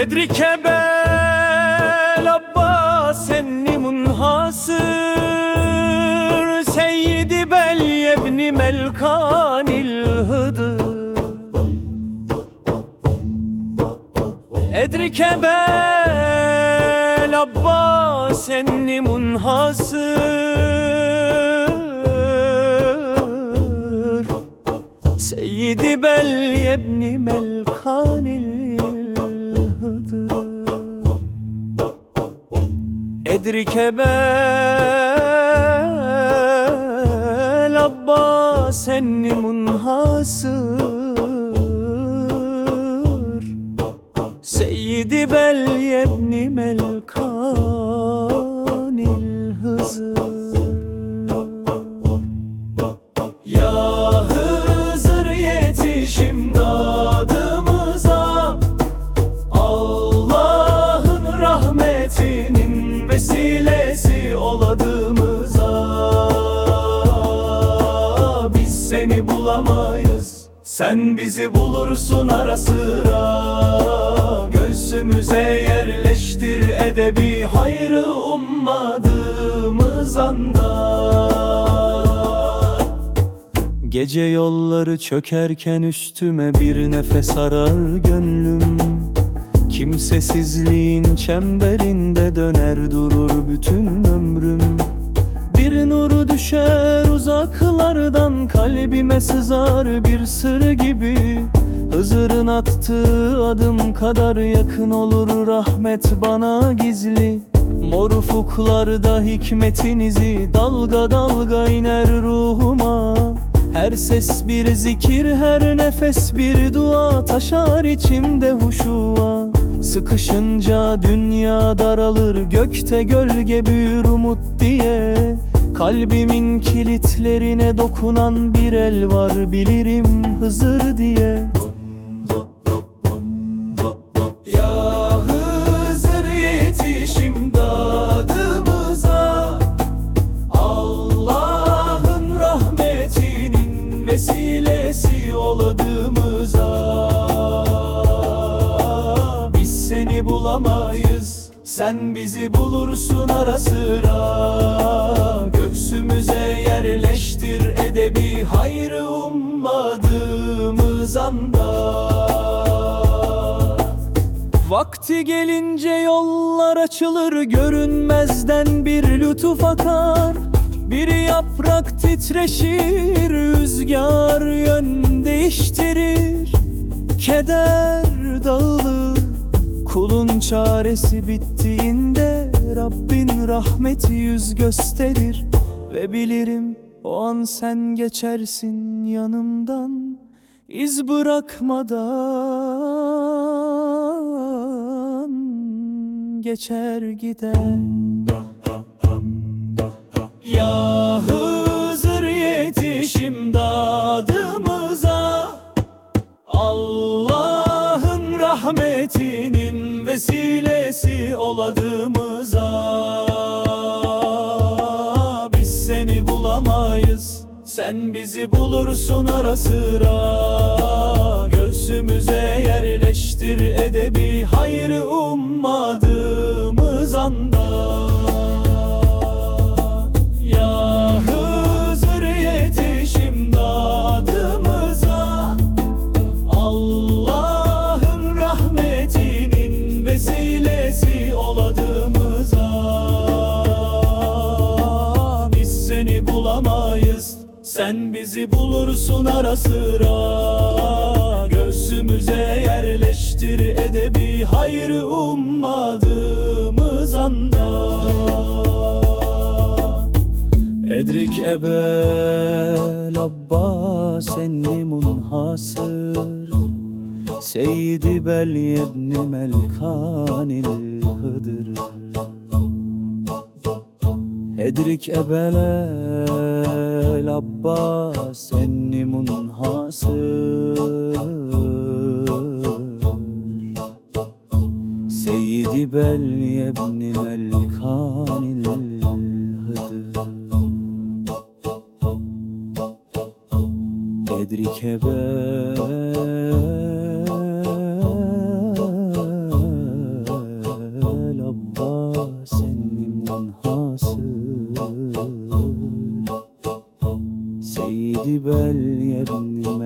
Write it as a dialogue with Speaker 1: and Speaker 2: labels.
Speaker 1: Edrike bel Abbas enni munhasır. Seyyidi bel yebni melkanil hıdır. Edrike bel Abbas enni munhasır. Seyyidi bel yebni melkanil Edrike bel Abbas enni munhasır. Seyyidi bel yebni melkanil hızır. Ya Hızır vesilesi oladığımıza Biz seni bulamayız. Sen bizi bulursun ara sıra. Göğsümüze yerleştir edebi hayrı ummadığımız anda. Gece yolları çökerken üstüme bir nefes arar gönlüm Kimsesizliğin çemberinde döner durur bütün ömrüm. Bir nuru düşer uzaklardan kalbime sızar bir sır gibi. Hızırın attığı adım kadar yakın olur rahmet bana gizli. Mor ufuklarda hikmetinizi dalga dalga iner ruhuma. Her ses bir zikir, her nefes bir dua Taşar içimde huşua Sıkışınca dünya daralır Gökte gölge büyür umut diye. Kalbimin kilitlerine dokunan bir el var Bilirim Hızır diye. Ya Hızır yetiş imdadımıza Allah'ın rahmetinin vesilesi oladığımıza Sen bizi bulursun ara sıra. Göğsümüze yerleştir edebi hayrı ummadığımız anda. Vakti gelince yollar açılır Görünmezden bir lütuf akar. Bir yaprak titreşir Rüzgar yön değiştirir. Keder dağılır Kulun çaresi bittiğinde Rabbin rahmeti yüz gösterir Ve bilirim o an sen geçersin yanımdan İz bırakmadan geçer gider. Ya vesilesi oladığımıza. Biz seni bulamayız Sen bizi bulursun ara sıra. Göğsümüze yerleştir edebi hayrı ummadığımız bulamayız. Sen bizi bulursun ara sıra. Göğsümüze yerleştir edebi hayrı ummadığımız anda. Edrik ebel Abbas enni munhasır Seyyidi bel yebni melkanil hıdır Edrik ebel Abbas enni munhasır Seyyidi bel yebni melkanil hıdır. Edrike bel Seydi bel yerini